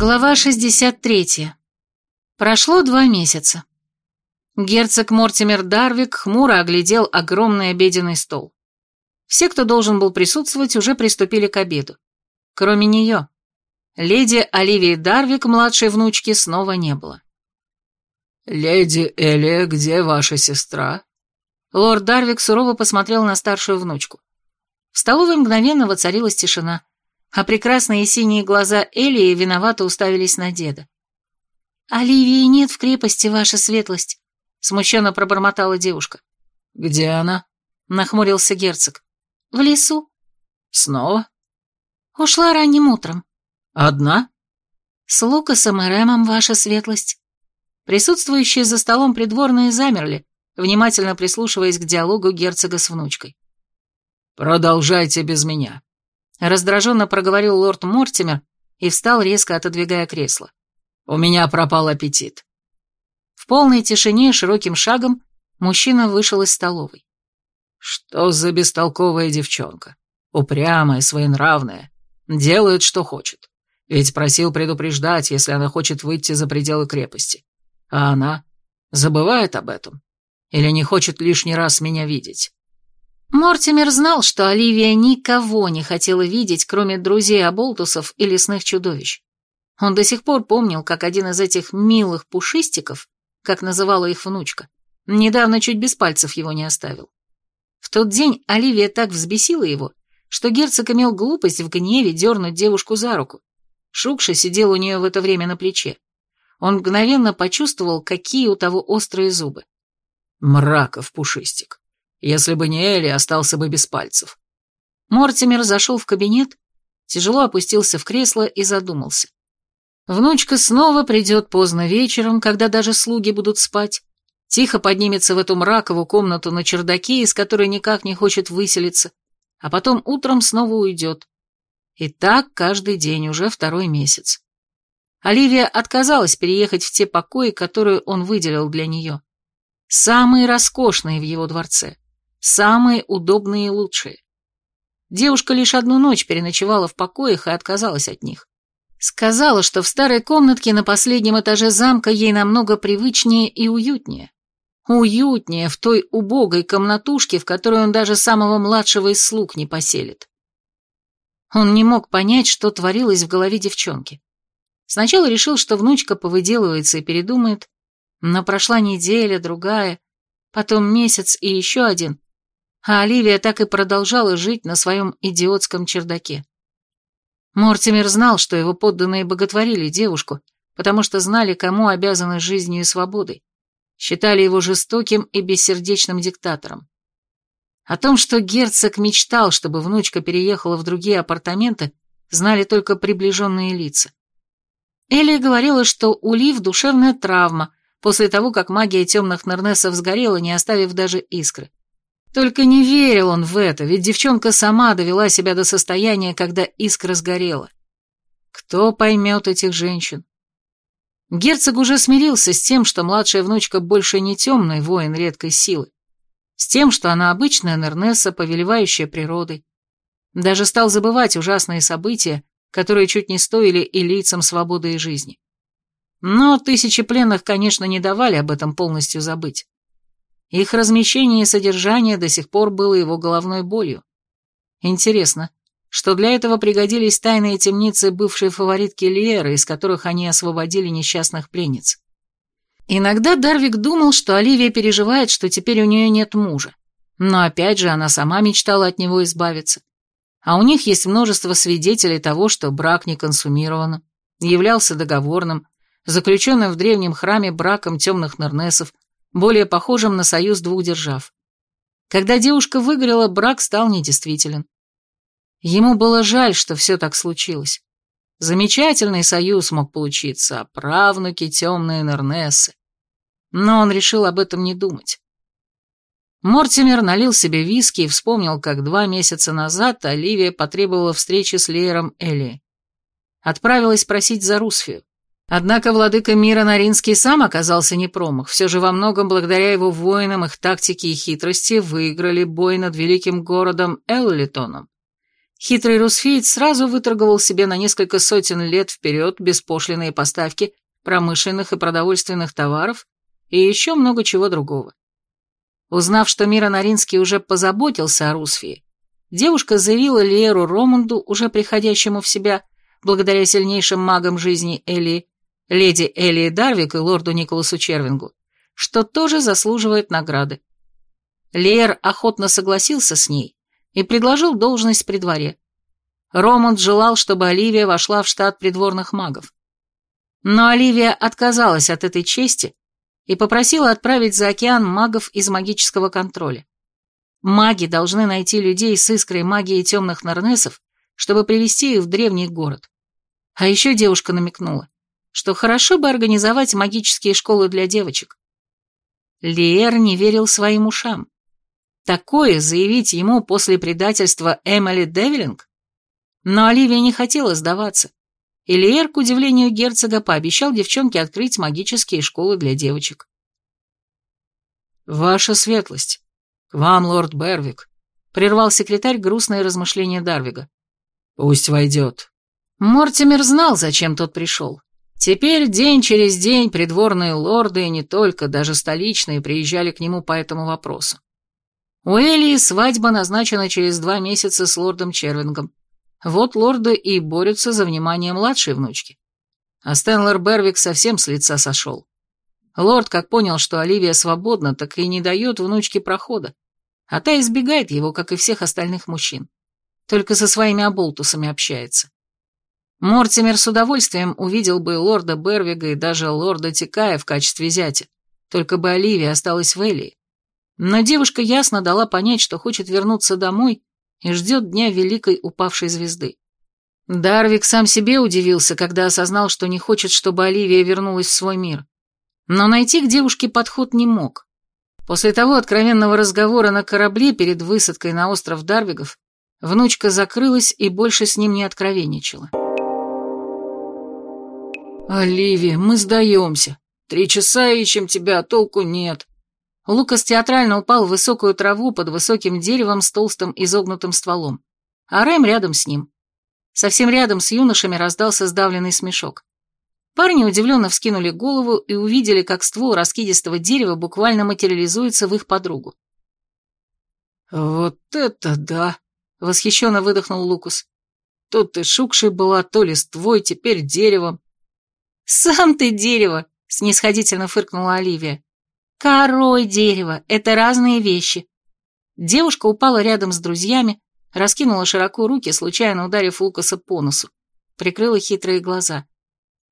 Глава 63. Прошло два месяца. Герцог Мортимер Дарвик хмуро оглядел огромный обеденный стол. Все, кто должен был присутствовать, уже приступили к обеду. Кроме нее. Леди Оливии Дарвик, младшей внучки, снова не было. «Леди Элия, где ваша сестра?» Лорд Дарвик сурово посмотрел на старшую внучку. В столовой мгновенно воцарилась тишина а прекрасные синие глаза Элии виновато уставились на деда. «Оливии нет в крепости, ваша светлость», — смущенно пробормотала девушка. «Где она?» — нахмурился герцог. «В лесу». «Снова?» «Ушла ранним утром». «Одна?» «С Лукасом и Рэмом, ваша светлость». Присутствующие за столом придворные замерли, внимательно прислушиваясь к диалогу герцога с внучкой. «Продолжайте без меня», Раздраженно проговорил лорд Мортимер и встал, резко отодвигая кресло. «У меня пропал аппетит». В полной тишине широким шагом мужчина вышел из столовой. «Что за бестолковая девчонка? Упрямая, своенравная. Делает, что хочет. Ведь просил предупреждать, если она хочет выйти за пределы крепости. А она забывает об этом. Или не хочет лишний раз меня видеть. Мортимер знал, что Оливия никого не хотела видеть, кроме друзей Аболтусов и лесных чудовищ. Он до сих пор помнил, как один из этих милых пушистиков, как называла их внучка, недавно чуть без пальцев его не оставил. В тот день Оливия так взбесила его, что герцог имел глупость в гневе дернуть девушку за руку. Шукша сидел у нее в это время на плече. Он мгновенно почувствовал, какие у того острые зубы. «Мраков пушистик», если бы не Элли, остался бы без пальцев. Мортимер зашел в кабинет, тяжело опустился в кресло и задумался. Внучка снова придет поздно вечером, когда даже слуги будут спать, тихо поднимется в эту мраковую комнату на чердаке, из которой никак не хочет выселиться, а потом утром снова уйдет. И так каждый день, уже второй месяц. Оливия отказалась переехать в те покои, которые он выделил для нее. Самые роскошные в его дворце. Самые удобные и лучшие. Девушка лишь одну ночь переночевала в покоях и отказалась от них. Сказала, что в старой комнатке на последнем этаже замка ей намного привычнее и уютнее. Уютнее в той убогой комнатушке, в которой он даже самого младшего из слуг не поселит. Он не мог понять, что творилось в голове девчонки. Сначала решил, что внучка повыделывается и передумает, но прошла неделя, другая, потом месяц и еще один, а Оливия так и продолжала жить на своем идиотском чердаке. Мортимер знал, что его подданные боготворили девушку, потому что знали, кому обязаны жизнью и свободой, считали его жестоким и бессердечным диктатором. О том, что герцог мечтал, чтобы внучка переехала в другие апартаменты, знали только приближенные лица. Элия говорила, что у Лив душевная травма после того, как магия темных Нернесов сгорела, не оставив даже искры. Только не верил он в это, ведь девчонка сама довела себя до состояния, когда искра сгорела. Кто поймет этих женщин? Герцог уже смирился с тем, что младшая внучка больше не темный воин редкой силы, с тем, что она обычная Нернесса, повелевающая природой. Даже стал забывать ужасные события, которые чуть не стоили и лицам свободы и жизни. Но тысячи пленных, конечно, не давали об этом полностью забыть. Их размещение и содержание до сих пор было его головной болью. Интересно, что для этого пригодились тайные темницы бывшей фаворитки Лиеры, из которых они освободили несчастных пленниц. Иногда Дарвик думал, что Оливия переживает, что теперь у нее нет мужа. Но опять же, она сама мечтала от него избавиться. А у них есть множество свидетелей того, что брак не консумирован, являлся договорным, заключенным в древнем храме браком темных нернесов, более похожим на союз двух держав. Когда девушка выиграла, брак стал недействителен. Ему было жаль, что все так случилось. Замечательный союз мог получиться, а правнуки темные Нернессы. Но он решил об этом не думать. Мортимер налил себе виски и вспомнил, как два месяца назад Оливия потребовала встречи с Леером Элли. Отправилась просить за Русфию. Однако владыка мира Наринский сам оказался не промах, все же во многом благодаря его воинам, их тактике и хитрости выиграли бой над великим городом Эллитоном. Хитрый русфеец сразу выторговал себе на несколько сотен лет вперед беспошлиные поставки промышленных и продовольственных товаров и еще много чего другого. Узнав, что Мира Наринский уже позаботился о Русфии, девушка заявила Леру Романду, уже приходящему в себя, благодаря сильнейшим магам жизни Элии, леди Элии Дарвик и лорду Николасу Червингу, что тоже заслуживает награды. Лер охотно согласился с ней и предложил должность при дворе. Романд желал, чтобы Оливия вошла в штат придворных магов. Но Оливия отказалась от этой чести и попросила отправить за океан магов из магического контроля. Маги должны найти людей с искрой магии темных нарнесов, чтобы привести их в древний город. А еще девушка намекнула, что хорошо бы организовать магические школы для девочек. Лиэр не верил своим ушам. Такое заявить ему после предательства Эмили Девилинг? Но Оливия не хотела сдаваться. И Лиэр, к удивлению герцога, пообещал девчонке открыть магические школы для девочек. «Ваша светлость, к вам, лорд Бервик», — прервал секретарь грустные размышления Дарвига. «Пусть войдет». Мортимер знал, зачем тот пришел. Теперь день через день придворные лорды, и не только, даже столичные, приезжали к нему по этому вопросу. У Элии свадьба назначена через два месяца с лордом Червингом. Вот лорды и борются за внимание младшей внучки. А Стэнлер Бервик совсем с лица сошел. Лорд, как понял, что Оливия свободна, так и не дает внучке прохода, а та избегает его, как и всех остальных мужчин только со своими оболтусами общается. Мортимер с удовольствием увидел бы лорда Бервига и даже лорда Тикая в качестве зятя, только бы Оливия осталась в Элии. Но девушка ясно дала понять, что хочет вернуться домой и ждет дня великой упавшей звезды. Дарвик сам себе удивился, когда осознал, что не хочет, чтобы Оливия вернулась в свой мир. Но найти к девушке подход не мог. После того откровенного разговора на корабле перед высадкой на остров Дарвигов Внучка закрылась и больше с ним не откровенничала. «Оливия, мы сдаемся. Три часа ищем тебя, а толку нет». Лукас театрально упал в высокую траву под высоким деревом с толстым изогнутым стволом, а Рэм рядом с ним. Совсем рядом с юношами раздался сдавленный смешок. Парни удивленно вскинули голову и увидели, как ствол раскидистого дерева буквально материализуется в их подругу. «Вот это да!» — восхищенно выдохнул Лукус. «То ты шукшей была, то листвой, теперь деревом». «Сам ты дерево!» — снисходительно фыркнула Оливия. «Корой дерево — это разные вещи». Девушка упала рядом с друзьями, раскинула широко руки, случайно ударив Лукаса по носу, прикрыла хитрые глаза.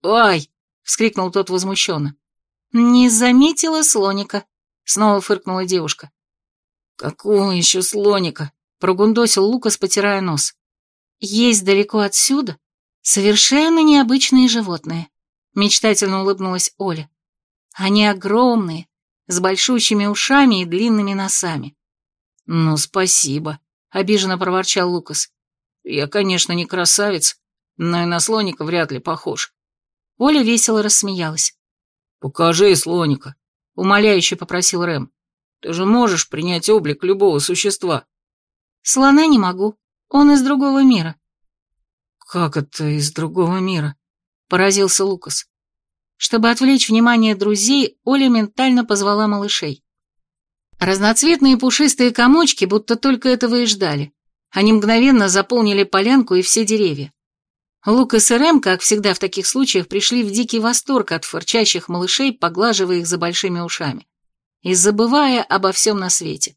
«Ай!» — вскрикнул тот возмущенно. «Не заметила слоника», — снова фыркнула девушка. «Какого еще слоника?» Прогундосил Лукас, потирая нос. «Есть далеко отсюда совершенно необычные животные», мечтательно улыбнулась Оля. «Они огромные, с большущими ушами и длинными носами». «Ну, спасибо», — обиженно проворчал Лукас. «Я, конечно, не красавец, но и на слоника вряд ли похож». Оля весело рассмеялась. «Покажи слоника», — умоляюще попросил Рэм. «Ты же можешь принять облик любого существа». Слона не могу. Он из другого мира. Как это из другого мира? Поразился Лукас. Чтобы отвлечь внимание друзей, Оля ментально позвала малышей. Разноцветные пушистые комочки будто только этого и ждали. Они мгновенно заполнили полянку и все деревья. Лукас и Рэм, как всегда в таких случаях, пришли в дикий восторг от фырчащих малышей, поглаживая их за большими ушами, и забывая обо всем на свете.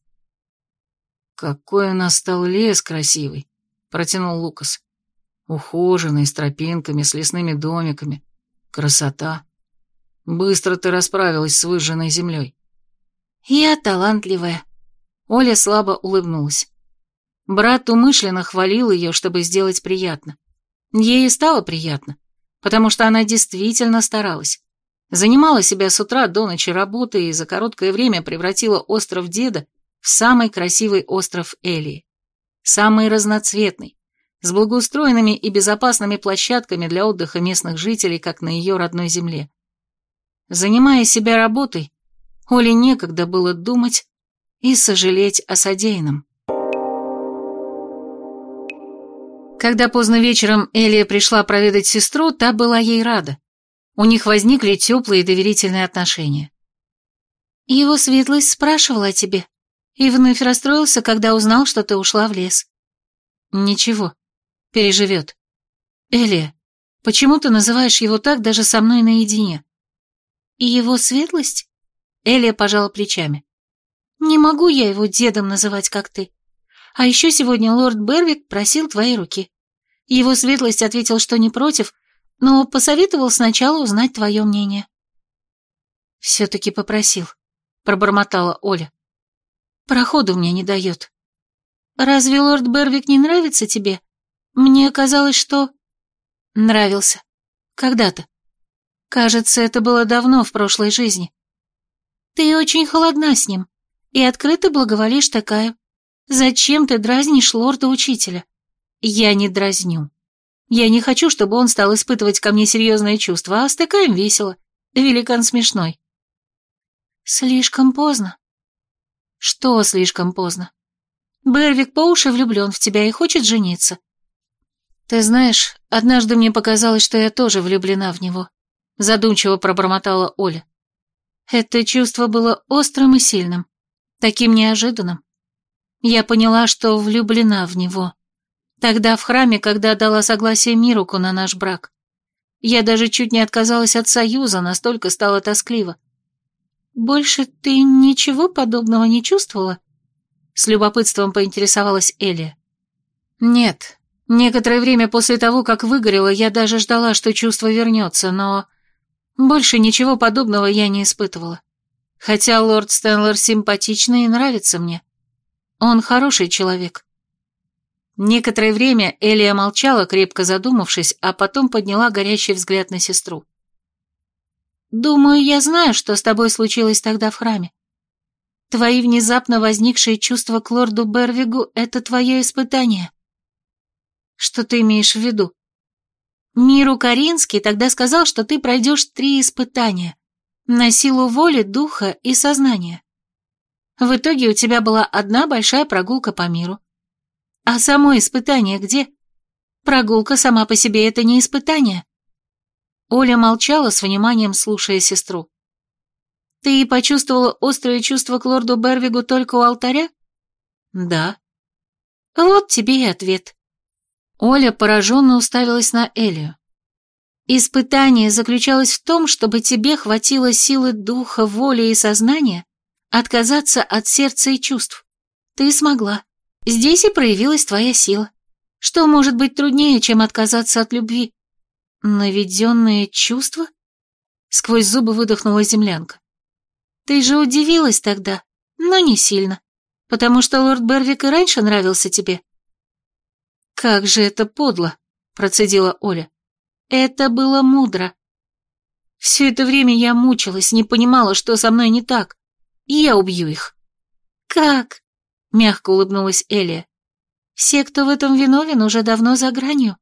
«Какой у нас стал лес красивый!» — протянул Лукас. «Ухоженный, с тропинками, с лесными домиками. Красота! Быстро ты расправилась с выжженной землей». «Я талантливая», — Оля слабо улыбнулась. Брат умышленно хвалил ее, чтобы сделать приятно. Ей стало приятно, потому что она действительно старалась. Занимала себя с утра до ночи работой и за короткое время превратила остров деда в самый красивый остров Элии. Самый разноцветный, с благоустроенными и безопасными площадками для отдыха местных жителей, как на ее родной земле. Занимая себя работой, Оле некогда было думать и сожалеть о содеянном. Когда поздно вечером Элия пришла проведать сестру, та была ей рада. У них возникли теплые и доверительные отношения. Его светлость спрашивала о тебе и вновь расстроился, когда узнал, что ты ушла в лес. Ничего, переживет. Элия, почему ты называешь его так даже со мной наедине? И его светлость? Элия пожала плечами. Не могу я его дедом называть, как ты. А еще сегодня лорд Бервик просил твоей руки. Его светлость ответил, что не против, но посоветовал сначала узнать твое мнение. Все-таки попросил, пробормотала Оля. Проходу мне не дает. Разве лорд Бервик не нравится тебе? Мне казалось, что... Нравился. Когда-то. Кажется, это было давно, в прошлой жизни. Ты очень холодна с ним и открыто благоволишь такая. Зачем ты дразнишь лорда-учителя? Я не дразню. Я не хочу, чтобы он стал испытывать ко мне серьезные чувства, а стыкаем весело. Великан смешной. Слишком поздно. Что слишком поздно? Бервик по уши влюблен в тебя и хочет жениться. Ты знаешь, однажды мне показалось, что я тоже влюблена в него. Задумчиво пробормотала Оля. Это чувство было острым и сильным, таким неожиданным. Я поняла, что влюблена в него. Тогда в храме, когда дала согласие Мируку на наш брак. Я даже чуть не отказалась от союза, настолько стало тоскливо. «Больше ты ничего подобного не чувствовала?» С любопытством поинтересовалась Элия. «Нет. Некоторое время после того, как выгорела, я даже ждала, что чувство вернется, но... Больше ничего подобного я не испытывала. Хотя лорд Стэнлер симпатичный и нравится мне. Он хороший человек. Некоторое время Элия молчала, крепко задумавшись, а потом подняла горящий взгляд на сестру. «Думаю, я знаю, что с тобой случилось тогда в храме. Твои внезапно возникшие чувства к лорду Бервигу — это твое испытание». «Что ты имеешь в виду?» «Миру Каринский тогда сказал, что ты пройдешь три испытания на силу воли, духа и сознания. В итоге у тебя была одна большая прогулка по миру. А само испытание где? Прогулка сама по себе это не испытание. Оля молчала с вниманием, слушая сестру. Ты почувствовала острое чувство к лорду Бервигу только у алтаря? Да. Вот тебе и ответ. Оля пораженно уставилась на Элию. Испытание заключалось в том, чтобы тебе хватило силы духа, воли и сознания Отказаться от сердца и чувств. Ты смогла. Здесь и проявилась твоя сила. Что может быть труднее, чем отказаться от любви? Наведенные чувства? Сквозь зубы выдохнула землянка. Ты же удивилась тогда, но не сильно, потому что лорд Бервик и раньше нравился тебе. Как же это подло, процедила Оля. Это было мудро. Все это время я мучилась, не понимала, что со мной не так и я убью их». «Как?» — мягко улыбнулась Элия. «Все, кто в этом виновен, уже давно за гранью.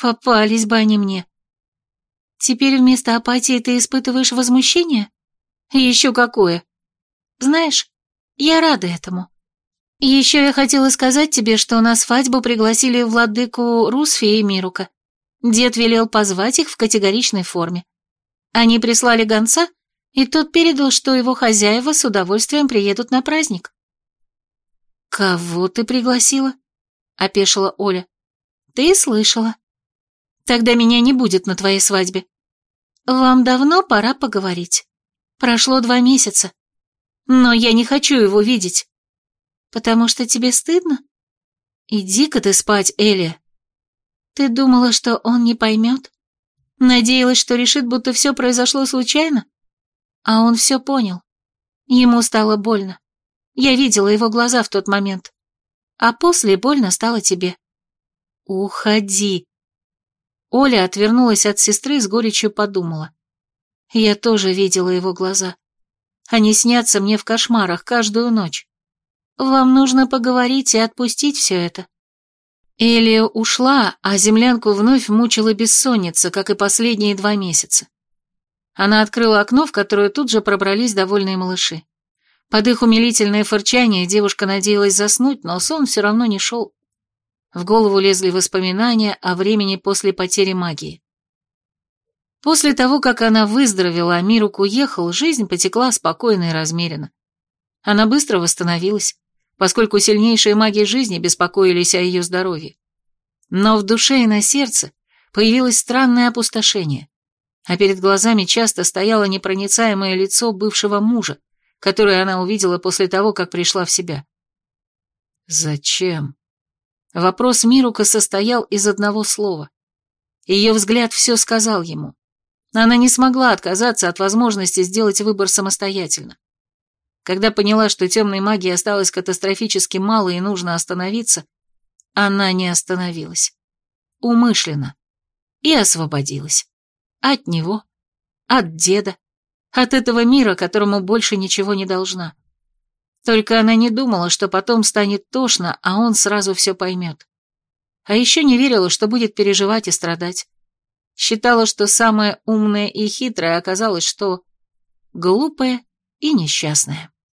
Попались бы они мне. Теперь вместо апатии ты испытываешь возмущение? Еще какое. Знаешь, я рада этому. Еще я хотела сказать тебе, что на свадьбу пригласили владыку Русфи и Мирука. Дед велел позвать их в категоричной форме. Они прислали гонца, и тот передал, что его хозяева с удовольствием приедут на праздник. «Кого ты пригласила?» — опешила Оля. «Ты слышала. Тогда меня не будет на твоей свадьбе. Вам давно пора поговорить. Прошло два месяца. Но я не хочу его видеть. Потому что тебе стыдно? Иди-ка ты спать, Элия. Ты думала, что он не поймет? Надеялась, что решит, будто все произошло случайно? А он все понял. Ему стало больно. Я видела его глаза в тот момент. А после больно стало тебе. Уходи. Оля отвернулась от сестры и с горечью подумала. Я тоже видела его глаза. Они снятся мне в кошмарах каждую ночь. Вам нужно поговорить и отпустить все это. Элия ушла, а землянку вновь мучила бессонница, как и последние два месяца. Она открыла окно, в которое тут же пробрались довольные малыши. Под их умилительное фырчание девушка надеялась заснуть, но сон все равно не шел. В голову лезли воспоминания о времени после потери магии. После того, как она выздоровела, а Мирук уехал, жизнь потекла спокойно и размеренно. Она быстро восстановилась, поскольку сильнейшие маги жизни беспокоились о ее здоровье. Но в душе и на сердце появилось странное опустошение, а перед глазами часто стояло непроницаемое лицо бывшего мужа, которое она увидела после того, как пришла в себя. «Зачем?» Вопрос Мирука состоял из одного слова. Ее взгляд все сказал ему. Она не смогла отказаться от возможности сделать выбор самостоятельно. Когда поняла, что темной магии осталось катастрофически мало и нужно остановиться, она не остановилась. Умышленно. И освободилась. От него, от деда, от этого мира, которому больше ничего не должна. Только она не думала, что потом станет тошно, а он сразу все поймет. А еще не верила, что будет переживать и страдать. Считала, что самое умное и хитрое оказалось, что глупое и несчастное.